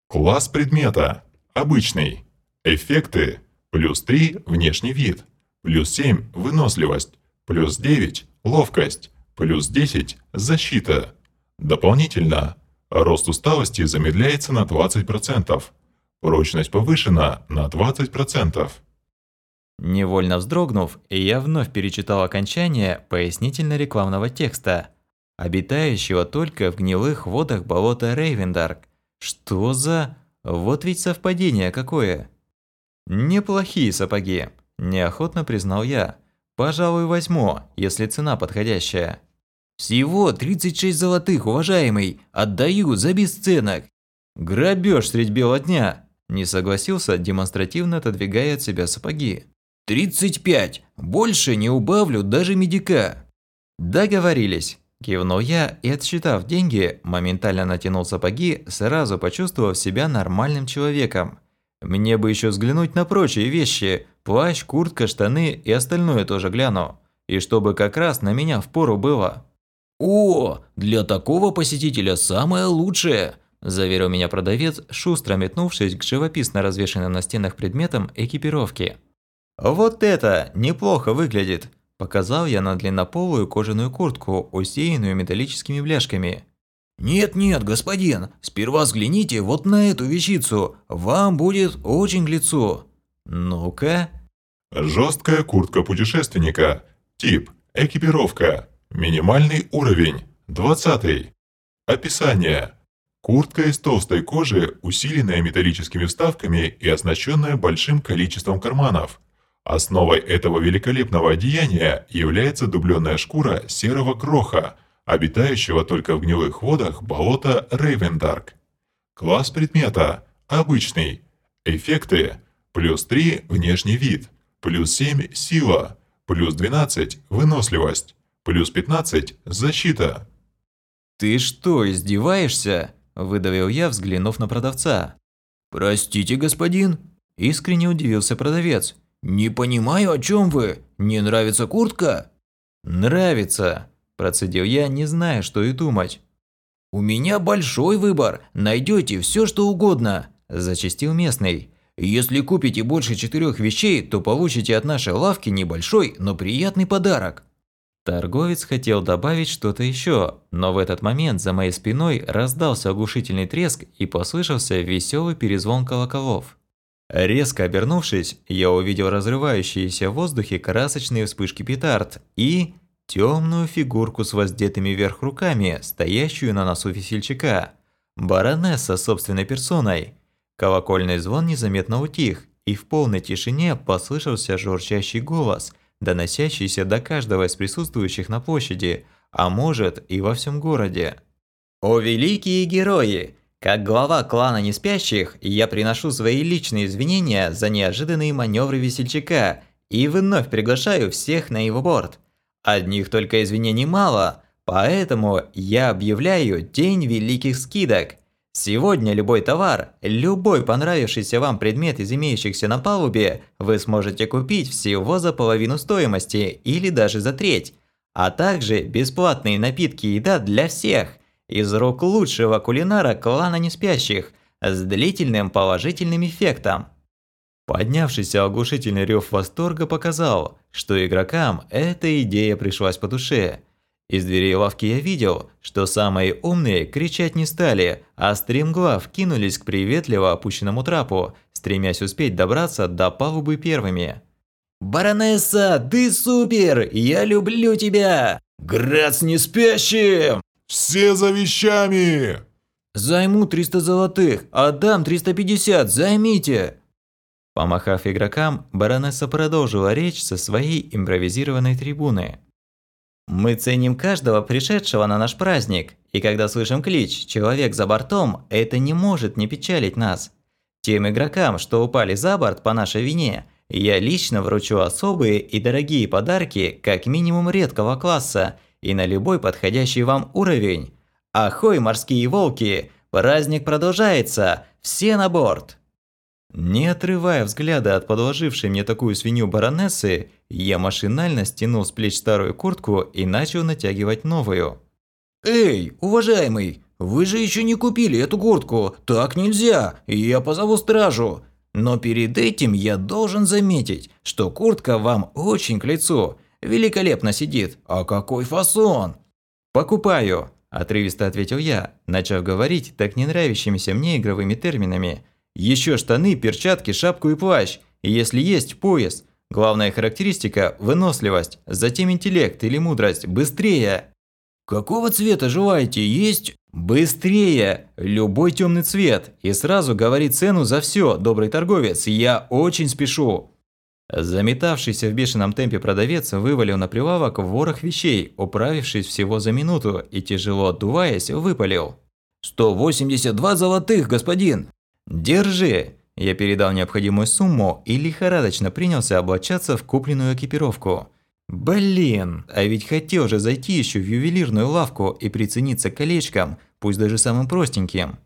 D: Класс предмета. Обычный. Эффекты. Плюс 3 – внешний вид. Плюс 7 – выносливость. Плюс 9 – ловкость плюс 10 – защита. Дополнительно, рост усталости замедляется на 20%, прочность повышена на 20%.
A: Невольно вздрогнув, я вновь перечитал окончание пояснительно-рекламного текста, обитающего только в гнилых водах болота Рейвендарк. Что за... Вот ведь совпадение какое. Неплохие сапоги, неохотно признал я. Пожалуй, возьму, если цена подходящая. «Всего 36 золотых, уважаемый! Отдаю за бесценок!» «Грабеж средь бела дня!» Не согласился, демонстративно отодвигая от себя сапоги. «Тридцать пять! Больше не убавлю даже медика!» «Договорились!» Кивнул я и, отсчитав деньги, моментально натянул сапоги, сразу почувствовав себя нормальным человеком. Мне бы еще взглянуть на прочие вещи – плащ, куртка, штаны и остальное тоже гляну. И чтобы как раз на меня впору было. «О, для такого посетителя самое лучшее!» – заверил меня продавец, шустро метнувшись к живописно развешенным на стенах предметам экипировки. «Вот это неплохо выглядит!» – показал я на длиннополую кожаную куртку, усеянную металлическими бляшками. «Нет-нет, господин, сперва взгляните вот на эту вещицу, вам будет очень к лицу». «Ну-ка».
D: Жесткая куртка путешественника. Тип – экипировка. Минимальный уровень – 20. Описание. Куртка из толстой кожи, усиленная металлическими вставками и оснащенная большим количеством карманов. Основой этого великолепного одеяния является дубленная шкура серого кроха, обитающего только в гнилых водах болота Рейвендарк. Класс предмета – обычный. Эффекты – плюс 3 – внешний вид, плюс 7 – сила, плюс 12 – выносливость, Плюс 15 – защита.
A: «Ты что, издеваешься?» – выдавил я, взглянув на продавца. «Простите, господин?» – искренне удивился продавец. «Не понимаю, о чем вы? Не нравится куртка?» «Нравится», – процедил я, не зная, что и думать. «У меня большой выбор, найдете все, что угодно», – зачастил местный. «Если купите больше четырех вещей, то получите от нашей лавки небольшой, но приятный подарок». Торговец хотел добавить что-то еще, но в этот момент за моей спиной раздался оглушительный треск и послышался веселый перезвон колоколов. Резко обернувшись, я увидел разрывающиеся в воздухе красочные вспышки петард и темную фигурку с воздетыми вверх руками, стоящую на носу весельчака. Баронесса собственной персоной. Колокольный звон незаметно утих, и в полной тишине послышался журчащий голос – доносящийся до каждого из присутствующих на площади, а может и во всем городе. «О великие герои! Как глава клана Неспящих, я приношу свои личные извинения за неожиданные маневры весельчака и вновь приглашаю всех на его борт. Одних только извинений мало, поэтому я объявляю День Великих Скидок – Сегодня любой товар, любой понравившийся вам предмет из имеющихся на палубе, вы сможете купить всего за половину стоимости или даже за треть, а также бесплатные напитки и еда для всех из рук лучшего кулинара клана Неспящих с длительным положительным эффектом. Поднявшийся оглушительный рев восторга показал, что игрокам эта идея пришлась по душе – из дверей лавки я видел, что самые умные кричать не стали, а стримглав кинулись к приветливо опущенному трапу, стремясь успеть добраться до палубы первыми. «Баронесса, ты супер! Я люблю тебя! Град с неспящим!»
D: «Все за вещами!»
A: «Займу 300 золотых, отдам 350, займите!» Помахав игрокам, баронесса продолжила речь со своей импровизированной трибуны. Мы ценим каждого пришедшего на наш праздник, и когда слышим клич «Человек за бортом», это не может не печалить нас. Тем игрокам, что упали за борт по нашей вине, я лично вручу особые и дорогие подарки как минимум редкого класса и на любой подходящий вам уровень. Ахой, морские волки! Праздник продолжается! Все на борт! Не отрывая взгляда от подложившей мне такую свинью баронессы, я машинально стянул с плеч старую куртку и начал натягивать новую. «Эй, уважаемый, вы же еще не купили эту куртку, так нельзя, я позову стражу. Но перед этим я должен заметить, что куртка вам очень к лицу, великолепно сидит, а какой фасон!» «Покупаю», – отрывисто ответил я, начав говорить так не нравящимися мне игровыми терминами – еще штаны, перчатки, шапку и плащ. И если есть, пояс. Главная характеристика – выносливость, затем интеллект или мудрость. Быстрее! Какого цвета желаете? Есть? Быстрее! Любой темный цвет. И сразу говори цену за все, добрый торговец. Я очень спешу. Заметавшийся в бешеном темпе продавец вывалил на прилавок ворох вещей, управившись всего за минуту и, тяжело отдуваясь, выпалил. «182 золотых, господин!» «Держи!» Я передал необходимую сумму и лихорадочно принялся облачаться в купленную экипировку. Блин, а ведь хотел же зайти еще в ювелирную лавку и прицениться к колечкам, пусть даже самым простеньким.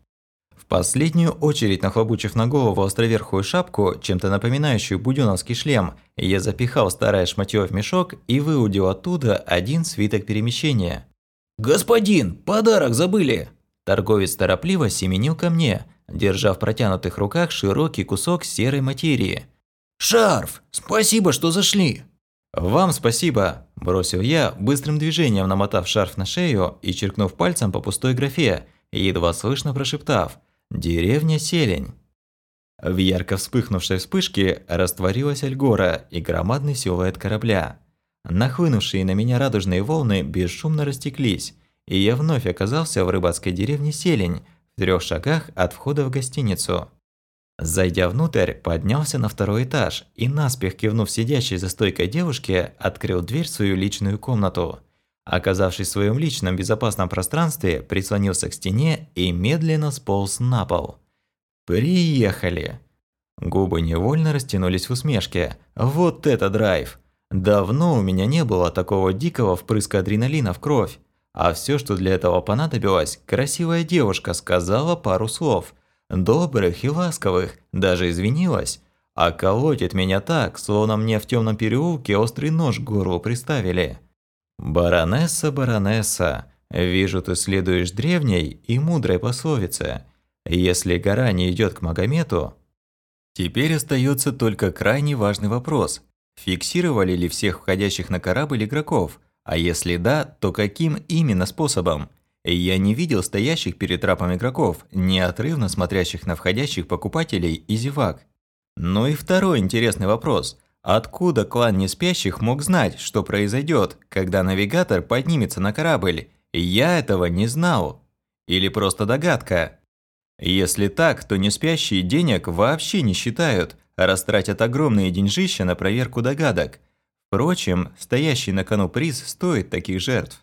A: В последнюю очередь, нахлобучив на голову островерхую шапку, чем-то напоминающую будёновский шлем, я запихал старое шматьё в мешок и выудил оттуда один свиток перемещения. «Господин, подарок забыли!» Торговец торопливо семенил ко мне, держа в протянутых руках широкий кусок серой материи. «Шарф! Спасибо, что зашли!» «Вам спасибо!» – бросил я, быстрым движением намотав шарф на шею и черкнув пальцем по пустой графе, едва слышно прошептав «Деревня Селень». В ярко вспыхнувшей вспышке растворилась Альгора и громадный силуэт корабля. Нахлынувшие на меня радужные волны бесшумно растеклись, и я вновь оказался в рыбацкой деревне Селень, в трех шагах от входа в гостиницу. Зайдя внутрь, поднялся на второй этаж и, наспех кивнув сидящей за стойкой девушке, открыл дверь в свою личную комнату. Оказавшись в своем личном безопасном пространстве, прислонился к стене и медленно сполз на пол. «Приехали!» Губы невольно растянулись в усмешке. «Вот это драйв! Давно у меня не было такого дикого впрыска адреналина в кровь. А все, что для этого понадобилось, красивая девушка сказала пару слов. Добрых и ласковых, даже извинилась. А колотит меня так, словно мне в темном переулке острый нож к горлу приставили. «Баронесса, баронесса, вижу, ты следуешь древней и мудрой пословице. Если гора не идет к Магомету...» Теперь остается только крайне важный вопрос. Фиксировали ли всех входящих на корабль игроков – а если да, то каким именно способом? Я не видел стоящих перед трапом игроков, неотрывно смотрящих на входящих покупателей и зевак. Ну и второй интересный вопрос. Откуда клан неспящих мог знать, что произойдет, когда навигатор поднимется на корабль? Я этого не знал. Или просто догадка? Если так, то неспящие денег вообще не считают, а растратят огромные деньжища на проверку догадок – Впрочем, стоящий на кону приз стоит таких жертв.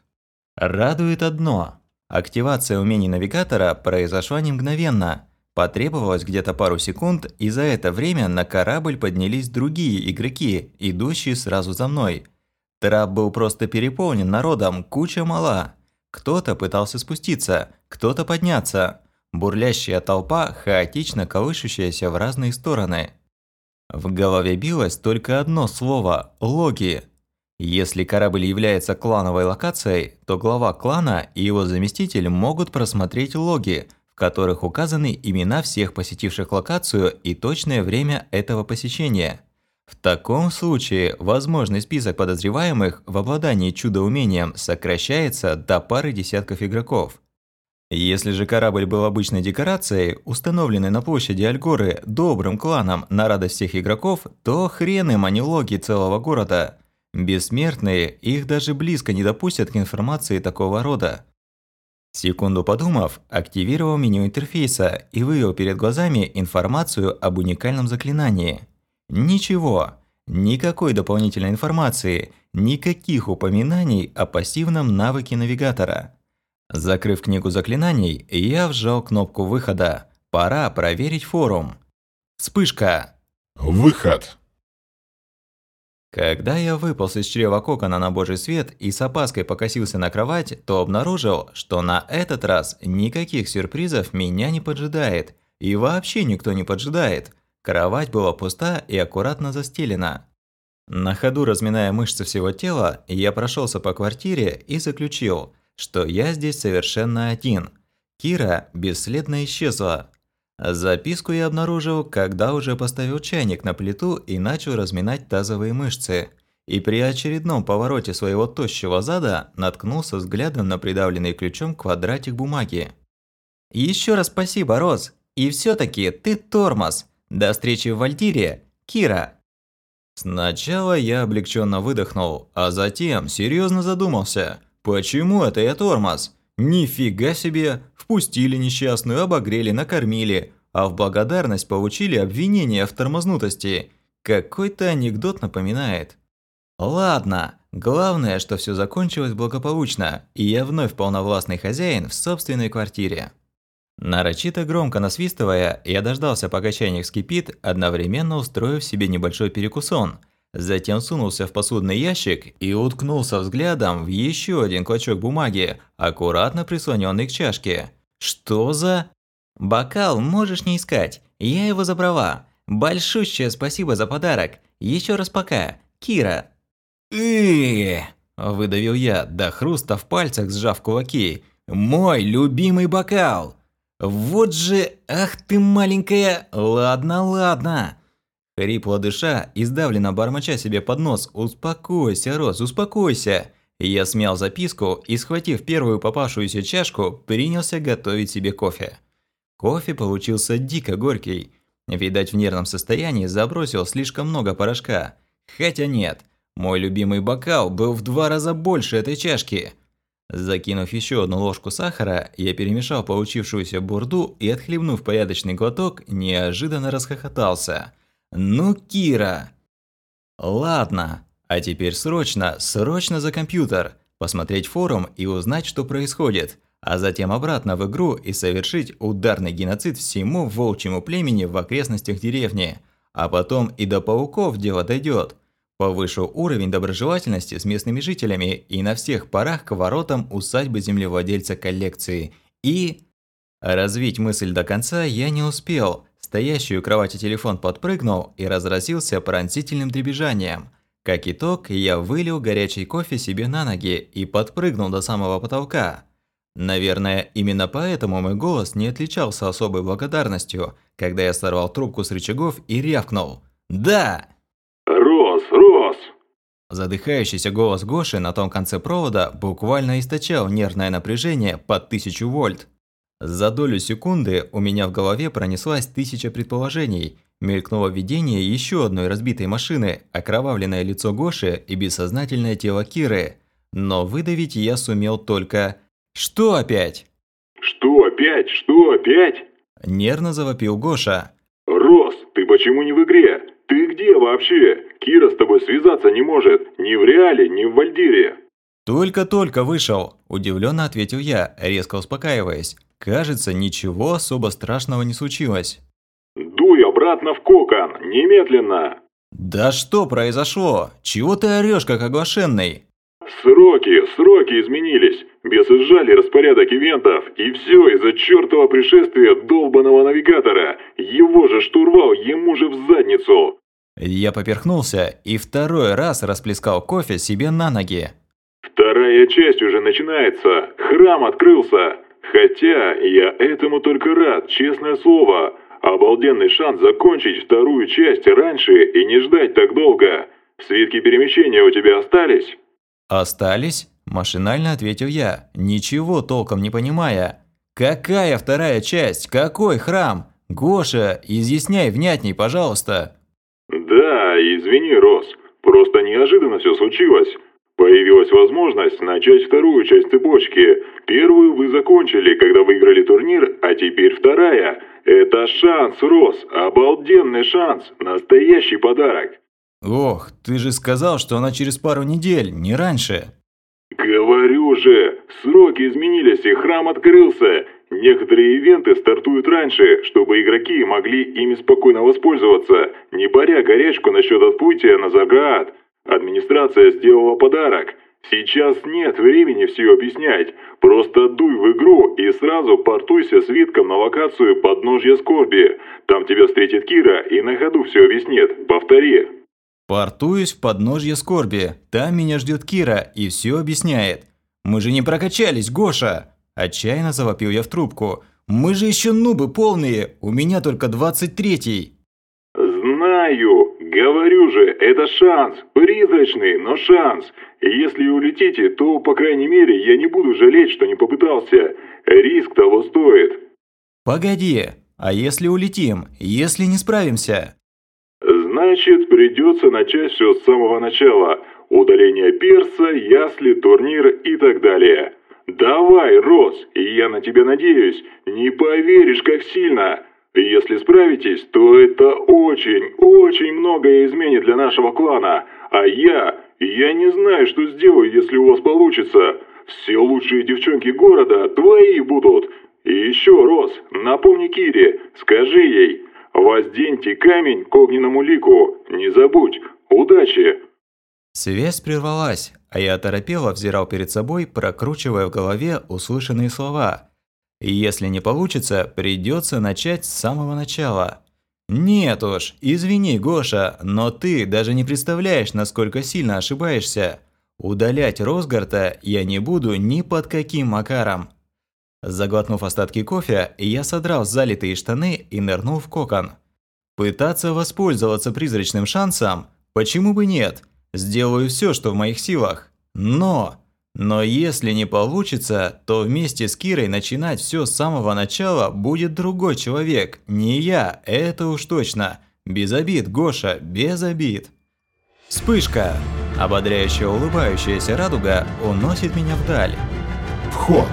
A: Радует одно. Активация умений навигатора произошла не мгновенно. Потребовалось где-то пару секунд, и за это время на корабль поднялись другие игроки, идущие сразу за мной. Трап был просто переполнен народом, куча мала. Кто-то пытался спуститься, кто-то подняться. Бурлящая толпа, хаотично колышущаяся в разные стороны. В голове билось только одно слово – логи. Если корабль является клановой локацией, то глава клана и его заместитель могут просмотреть логи, в которых указаны имена всех посетивших локацию и точное время этого посещения. В таком случае возможный список подозреваемых в обладании чудо-умением сокращается до пары десятков игроков. Если же корабль был обычной декорацией, установленной на площади Альгоры добрым кланом на радость всех игроков, то хрен им, а не логи целого города. Бессмертные их даже близко не допустят к информации такого рода. Секунду подумав, активировал меню интерфейса и вывел перед глазами информацию об уникальном заклинании. Ничего, никакой дополнительной информации, никаких упоминаний о пассивном навыке навигатора. Закрыв книгу заклинаний, я вжал кнопку выхода. Пора проверить форум. Вспышка.
D: Выход.
A: Когда я выполз из чрева кокона на божий свет и с опаской покосился на кровать, то обнаружил, что на этот раз никаких сюрпризов меня не поджидает. И вообще никто не поджидает. Кровать была пуста и аккуратно застелена. На ходу разминая мышцы всего тела, я прошелся по квартире и заключил, что я здесь совершенно один. Кира бесследно исчезла. Записку я обнаружил, когда уже поставил чайник на плиту и начал разминать тазовые мышцы. И при очередном повороте своего тощего зада наткнулся взглядом на придавленный ключом квадратик бумаги. Еще раз спасибо, Роз. И все таки ты тормоз. До встречи в Вальдире, Кира. Сначала я облегченно выдохнул, а затем серьезно задумался. Почему это я тормоз? Нифига себе! Впустили несчастную, обогрели, накормили, а в благодарность получили обвинение в тормознутости. Какой-то анекдот напоминает. Ладно, главное, что все закончилось благополучно, и я вновь полновластный хозяин в собственной квартире. Нарочито громко насвистывая, я дождался, пока чайник вскипит, одновременно устроив себе небольшой перекусон. Затем сунулся в посудный ящик и уткнулся взглядом в еще один клочок бумаги, аккуратно прислоненный к чашке. Что за... Бокал можешь не искать, я его забрала. Большущее спасибо за подарок. Еще раз пока, Кира. Э, выдавил я, до хруста в пальцах сжав кулаки. Мой любимый бокал. Вот же, ах ты маленькая. Ладно, ладно. Хрипло дыша и сдавленно бормоча себе под нос «Успокойся, Рос, успокойся!» Я смял записку и, схватив первую попавшуюся чашку, принялся готовить себе кофе. Кофе получился дико горький. Видать, в нервном состоянии забросил слишком много порошка. Хотя нет, мой любимый бокал был в два раза больше этой чашки. Закинув еще одну ложку сахара, я перемешал получившуюся бурду и, отхлебнув порядочный глоток, неожиданно расхохотался. «Ну, Кира!» «Ладно, а теперь срочно, срочно за компьютер, посмотреть форум и узнать, что происходит, а затем обратно в игру и совершить ударный геноцид всему волчьему племени в окрестностях деревни. А потом и до пауков дело дойдет. Повышу уровень доброжелательности с местными жителями и на всех парах к воротам усадьбы землевладельца коллекции. И... Развить мысль до конца я не успел. Стоящий у кровати телефон подпрыгнул и разразился пронзительным дребезжанием – как итог, я вылил горячий кофе себе на ноги и подпрыгнул до самого потолка. Наверное, именно поэтому мой голос не отличался особой благодарностью, когда я сорвал трубку с рычагов и рявкнул. «Да!»
B: «Рос, Рос!»
A: Задыхающийся голос Гоши на том конце провода буквально источал нервное напряжение под тысячу вольт. За долю секунды у меня в голове пронеслась тысяча предположений – Мелькнуло видение еще одной разбитой машины, окровавленное лицо Гоши и бессознательное тело Киры. Но выдавить я сумел только... Что опять?
B: Что опять? Что опять?
A: Нервно завопил Гоша.
B: Рос, ты почему не в игре? Ты где вообще? Кира с тобой связаться не может. Ни в реале, ни в Вальдире.
A: Только-только вышел, удивленно ответил я, резко успокаиваясь. Кажется, ничего особо страшного не случилось.
B: Дуй обратно в кокон, немедленно!»
A: «Да что произошло? Чего ты орешь, как оглашенный?»
B: «Сроки, сроки изменились. Бесы сжали распорядок ивентов, и все из-за чертова пришествия долбанного навигатора. Его же штурвал, ему же в задницу!»
A: Я поперхнулся и второй раз расплескал кофе себе на ноги.
B: «Вторая часть уже начинается. Храм открылся. Хотя я этому только рад, честное слово. Обалденный шанс закончить вторую часть раньше и не ждать так долго. Свитки перемещения у тебя остались?
A: Остались? Машинально ответил я, ничего толком не понимая. Какая вторая часть? Какой храм? Гоша, изъясняй внятней, пожалуйста.
B: Да, извини, Рос. Просто неожиданно все случилось. Появилась возможность начать вторую часть цепочки. Первую вы закончили, когда выиграли турнир, а теперь вторая. Это шанс, Рос, обалденный шанс, настоящий подарок.
A: Ох, ты же сказал, что она через пару недель, не раньше.
B: Говорю же, сроки изменились и храм открылся. Некоторые ивенты стартуют раньше, чтобы игроки могли ими спокойно воспользоваться, не боря горячку насчет отплытия на Заград. Администрация сделала подарок. Сейчас нет времени все объяснять. Просто дуй в игру и сразу портуйся с Витком на локацию подножья скорби. Там тебя встретит Кира и на ходу все объяснит. Повтори.
A: Портуюсь в подножье скорби. Там меня ждет Кира и все объясняет. Мы же не прокачались, Гоша. Отчаянно завопил я в трубку. Мы же еще нубы полные. У меня только 23-й.
B: Знаю. Говорю же, это шанс. Призрачный, но шанс. Если улетите, то, по крайней мере, я не буду жалеть, что не попытался. Риск того стоит.
A: Погоди. А если улетим? Если не справимся?
B: Значит, придется начать все с самого начала. Удаление перса, ясли, турнир и так далее. Давай, Рос, я на тебя надеюсь. Не поверишь, как сильно. Если справитесь, то это очень, очень многое изменит для нашего клана. А я, я не знаю, что сделаю, если у вас получится. Все лучшие девчонки города твои будут. И еще, Рос, напомни Кире, скажи ей, возденьте камень к огненному лику. Не забудь. Удачи!
A: Связь прервалась, а я оторопело взирал перед собой, прокручивая в голове услышанные слова. Если не получится, придется начать с самого начала. Нет уж, извини, Гоша, но ты даже не представляешь, насколько сильно ошибаешься. Удалять Росгарта я не буду ни под каким макаром. Заглотнув остатки кофе, я содрал залитые штаны и нырнул в кокон. Пытаться воспользоваться призрачным шансом? Почему бы нет? Сделаю все, что в моих силах. Но... Но если не получится, то вместе с Кирой начинать все с самого начала будет другой человек, не я, это уж точно. Без обид, Гоша, без обид. Вспышка. Ободряющая улыбающаяся радуга уносит меня вдаль.
D: Вход.